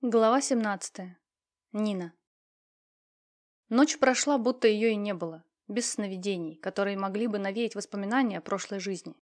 Глава 17. Нина. Ночь прошла, будто ее и не было, без сновидений, которые могли бы навеять воспоминания о прошлой жизни.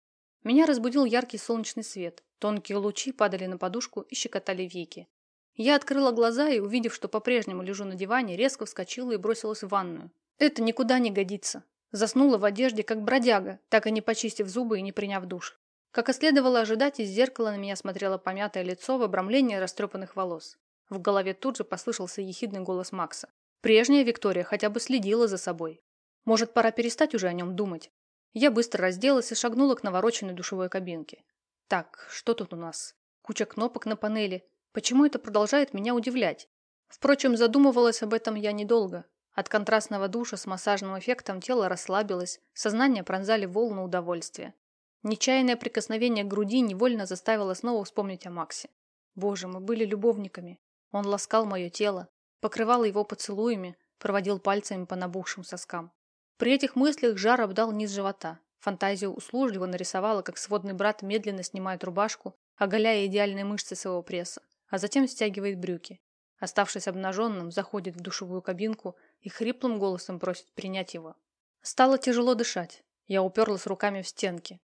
Меня разбудил яркий солнечный свет, тонкие лучи падали на подушку и щекотали веки. Я открыла глаза и, увидев, что по-прежнему лежу на диване, резко вскочила и бросилась в ванную. Это никуда не годится. Заснула в одежде, как бродяга, так и не почистив зубы и не приняв душ. Как и следовало ожидать, из зеркала на меня смотрело помятое лицо в обрамлении растрепанных волос. В голове тут же послышался ехидный голос Макса. Прежняя Виктория хотя бы следила за собой. Может, пора перестать уже о нем думать? Я быстро разделась и шагнула к навороченной душевой кабинке. Так, что тут у нас? Куча кнопок на панели. Почему это продолжает меня удивлять? Впрочем, задумывалась об этом я недолго. От контрастного душа с массажным эффектом тело расслабилось, сознание пронзали волны удовольствия. Нечаянное прикосновение к груди невольно заставило снова вспомнить о Максе. Боже, мы были любовниками. Он ласкал мое тело, покрывал его поцелуями, проводил пальцами по набухшим соскам. При этих мыслях жар обдал низ живота. Фантазия услужливо нарисовала, как сводный брат медленно снимает рубашку, оголяя идеальные мышцы своего пресса, а затем стягивает брюки. Оставшись обнаженным, заходит в душевую кабинку и хриплым голосом просит принять его. Стало тяжело дышать. Я уперлась руками в стенки.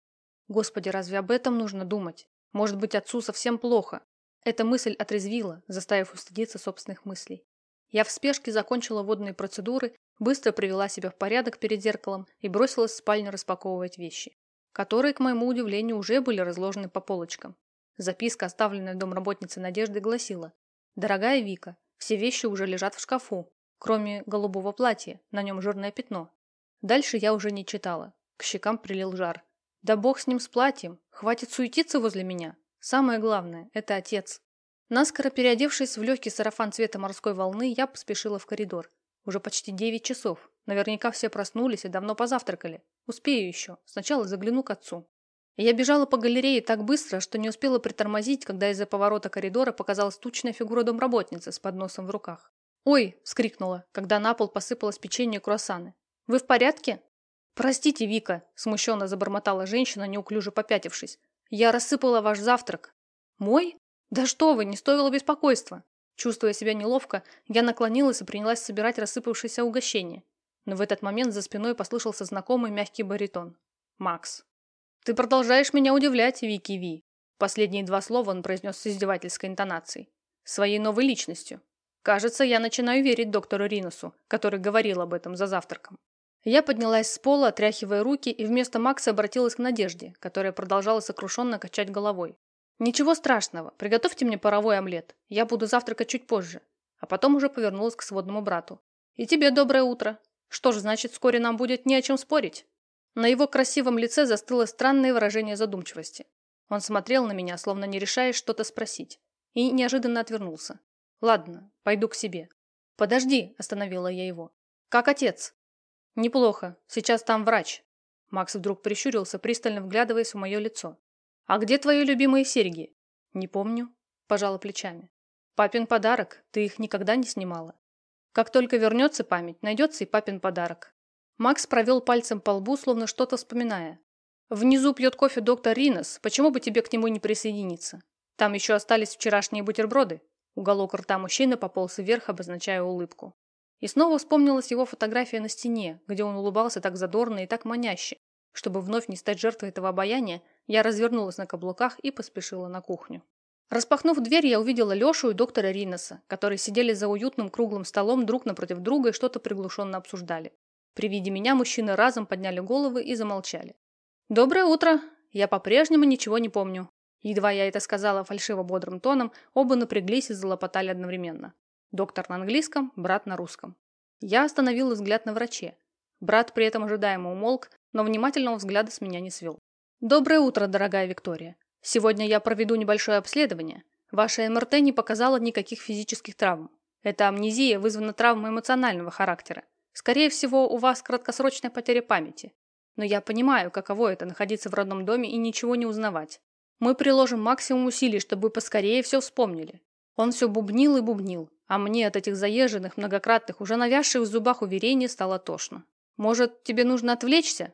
Господи, разве об этом нужно думать? Может быть, отцу совсем плохо, эта мысль отрезвила, заставив устыдиться собственных мыслей. Я в спешке закончила водные процедуры, быстро привела себя в порядок перед зеркалом и бросилась в спальню распаковывать вещи, которые, к моему удивлению, уже были разложены по полочкам. Записка, оставленная домработницей Надежды, гласила «Дорогая Вика, все вещи уже лежат в шкафу, кроме голубого платья, на нем жирное пятно». Дальше я уже не читала. К щекам прилил жар. «Да бог с ним с платьем! Хватит суетиться возле меня! Самое главное – это отец. Наскоро переодевшись в легкий сарафан цвета морской волны, я поспешила в коридор. Уже почти девять часов. Наверняка все проснулись и давно позавтракали. Успею еще. Сначала загляну к отцу. Я бежала по галерее так быстро, что не успела притормозить, когда из-за поворота коридора показалась тучная фигура домработницы с подносом в руках. «Ой!» – вскрикнула, когда на пол посыпалось печенье и круассаны. «Вы в порядке?» «Простите, Вика!» – смущенно забормотала женщина, неуклюже попятившись. Я рассыпала ваш завтрак. Мой? Да что вы, не стоило беспокойства. Чувствуя себя неловко, я наклонилась и принялась собирать рассыпавшееся угощение. Но в этот момент за спиной послышался знакомый мягкий баритон. Макс. «Ты продолжаешь меня удивлять, Вики Ви». Последние два слова он произнес с издевательской интонацией. Своей новой личностью. Кажется, я начинаю верить доктору Ринусу, который говорил об этом за завтраком. Я поднялась с пола, отряхивая руки, и вместо Макса обратилась к Надежде, которая продолжала сокрушенно качать головой. «Ничего страшного, приготовьте мне паровой омлет. Я буду завтракать чуть позже». А потом уже повернулась к сводному брату. «И тебе доброе утро. Что ж, значит, вскоре нам будет не о чем спорить». На его красивом лице застыло странное выражение задумчивости. Он смотрел на меня, словно не решаясь что-то спросить. И неожиданно отвернулся. «Ладно, пойду к себе». «Подожди», – остановила я его. «Как отец?» «Неплохо. Сейчас там врач». Макс вдруг прищурился, пристально вглядываясь в мое лицо. «А где твои любимые серьги?» «Не помню», – пожала плечами. «Папин подарок. Ты их никогда не снимала». Как только вернется память, найдется и папин подарок. Макс провел пальцем по лбу, словно что-то вспоминая. «Внизу пьет кофе доктор Ринос. Почему бы тебе к нему не присоединиться? Там еще остались вчерашние бутерброды». Уголок рта мужчины пополз вверх, обозначая улыбку. И снова вспомнилась его фотография на стене, где он улыбался так задорно и так маняще. Чтобы вновь не стать жертвой этого обаяния, я развернулась на каблуках и поспешила на кухню. Распахнув дверь, я увидела Лешу и доктора Риноса, которые сидели за уютным круглым столом друг напротив друга и что-то приглушенно обсуждали. При виде меня мужчины разом подняли головы и замолчали. «Доброе утро! Я по-прежнему ничего не помню». Едва я это сказала фальшиво-бодрым тоном, оба напряглись и залопотали одновременно. Доктор на английском, брат на русском. Я остановил взгляд на враче. Брат при этом ожидаемо умолк, но внимательного взгляда с меня не свел. «Доброе утро, дорогая Виктория. Сегодня я проведу небольшое обследование. Ваша МРТ не показала никаких физических травм. Эта амнезия вызвана травмой эмоционального характера. Скорее всего, у вас краткосрочная потеря памяти. Но я понимаю, каково это находиться в родном доме и ничего не узнавать. Мы приложим максимум усилий, чтобы поскорее все вспомнили. Он все бубнил и бубнил, а мне от этих заезженных, многократных, уже навязших в зубах уверений стало тошно. «Может, тебе нужно отвлечься?»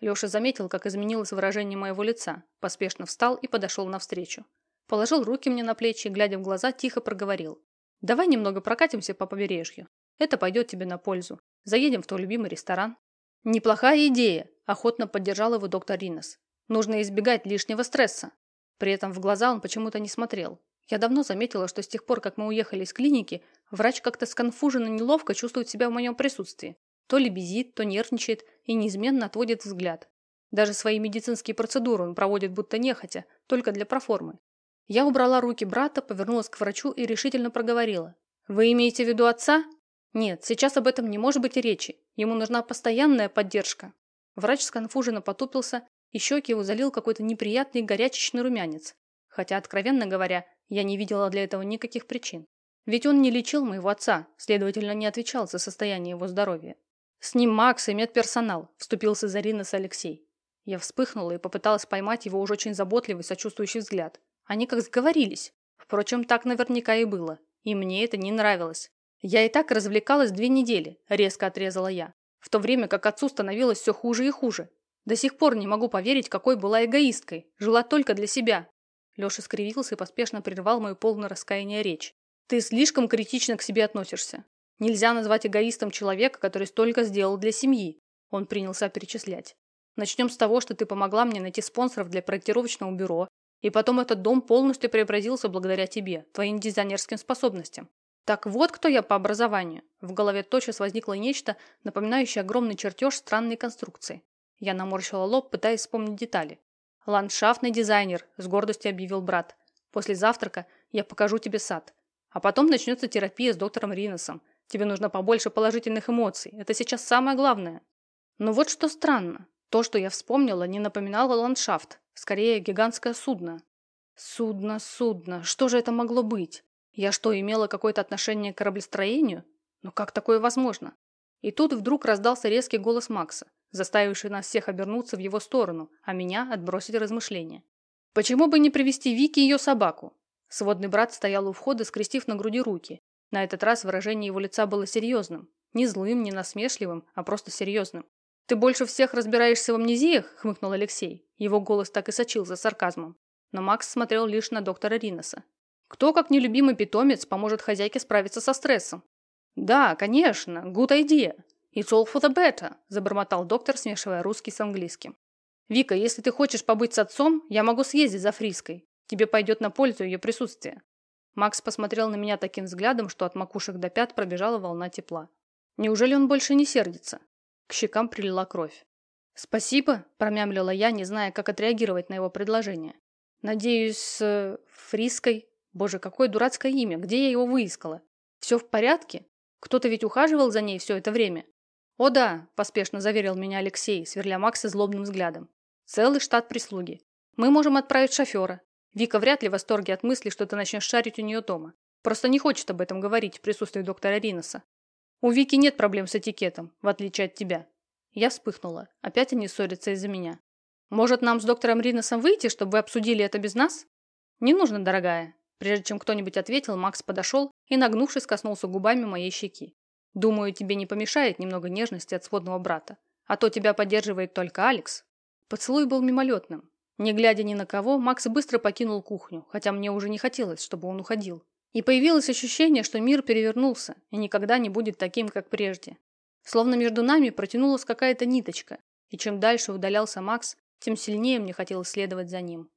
Леша заметил, как изменилось выражение моего лица, поспешно встал и подошел навстречу. Положил руки мне на плечи, глядя в глаза, тихо проговорил. Давай немного прокатимся по побережью. Это пойдет тебе на пользу. Заедем в твой любимый ресторан. Неплохая идея, охотно поддержал его доктор Ринос. Нужно избегать лишнего стресса. При этом в глаза он почему-то не смотрел. Я давно заметила, что с тех пор, как мы уехали из клиники, врач как-то сконфуженно неловко чувствует себя в моем присутствии. То лебезит, то нервничает и неизменно отводит взгляд. Даже свои медицинские процедуры он проводит будто нехотя, только для проформы. Я убрала руки брата, повернулась к врачу и решительно проговорила. «Вы имеете в виду отца?» «Нет, сейчас об этом не может быть и речи. Ему нужна постоянная поддержка». Врач сконфуженно потупился, и щеки его залил какой-то неприятный горячечный румянец. Хотя, откровенно говоря, я не видела для этого никаких причин. Ведь он не лечил моего отца, следовательно, не отвечал за состояние его здоровья. «С ним Макс и медперсонал», – вступился за Ринос Алексей. Я вспыхнула и попыталась поймать его уж очень заботливый, сочувствующий взгляд. Они как сговорились. Впрочем, так наверняка и было. И мне это не нравилось. Я и так развлекалась две недели, резко отрезала я. В то время как отцу становилось все хуже и хуже. До сих пор не могу поверить, какой была эгоисткой. Жила только для себя. Леша скривился и поспешно прервал мою полное раскаяние речь. Ты слишком критично к себе относишься. Нельзя назвать эгоистом человека, который столько сделал для семьи. Он принялся перечислять. Начнем с того, что ты помогла мне найти спонсоров для проектировочного бюро, и потом этот дом полностью преобразился благодаря тебе, твоим дизайнерским способностям. Так вот, кто я по образованию. В голове тотчас возникло нечто, напоминающее огромный чертеж странной конструкции. Я наморщила лоб, пытаясь вспомнить детали. «Ландшафтный дизайнер», – с гордостью объявил брат. «После завтрака я покажу тебе сад. А потом начнется терапия с доктором Риносом. Тебе нужно побольше положительных эмоций. Это сейчас самое главное». Но вот что странно. То, что я вспомнила, не напоминало ландшафт, скорее гигантское судно. Судно, судно, что же это могло быть? Я что, имела какое-то отношение к кораблестроению? Но как такое возможно? И тут вдруг раздался резкий голос Макса, заставивший нас всех обернуться в его сторону, а меня отбросить размышления. Почему бы не привести Вики ее собаку? Сводный брат стоял у входа, скрестив на груди руки. На этот раз выражение его лица было серьезным. Не злым, не насмешливым, а просто серьезным. «Ты больше всех разбираешься в амнезиях?» – хмыкнул Алексей. Его голос так и сочился сарказмом. Но Макс смотрел лишь на доктора Риноса. «Кто, как нелюбимый питомец, поможет хозяйке справиться со стрессом?» «Да, конечно, good idea. It's all for the better», – забормотал доктор, смешивая русский с английским. «Вика, если ты хочешь побыть с отцом, я могу съездить за Фриской. Тебе пойдет на пользу ее присутствие». Макс посмотрел на меня таким взглядом, что от макушек до пят пробежала волна тепла. Неужели он больше не сердится? К щекам прилила кровь. «Спасибо», – промямлила я, не зная, как отреагировать на его предложение. «Надеюсь, с э, Фриской? Боже, какое дурацкое имя! Где я его выискала? Все в порядке? Кто-то ведь ухаживал за ней все это время?» «О да», – поспешно заверил меня Алексей, сверля Макса злобным взглядом. «Целый штат прислуги. Мы можем отправить шофера. Вика вряд ли в восторге от мысли, что ты начнешь шарить у нее дома. Просто не хочет об этом говорить в присутствии доктора Риноса. У Вики нет проблем с этикетом, в отличие от тебя. Я вспыхнула. Опять они ссорятся из-за меня. Может, нам с доктором Риносом выйти, чтобы вы обсудили это без нас? Не нужно, дорогая. Прежде чем кто-нибудь ответил, Макс подошел и, нагнувшись, коснулся губами моей щеки. Думаю, тебе не помешает немного нежности от сводного брата. А то тебя поддерживает только Алекс. Поцелуй был мимолетным. Не глядя ни на кого, Макс быстро покинул кухню, хотя мне уже не хотелось, чтобы он уходил. И появилось ощущение, что мир перевернулся и никогда не будет таким, как прежде. Словно между нами протянулась какая-то ниточка, и чем дальше удалялся Макс, тем сильнее мне хотелось следовать за ним.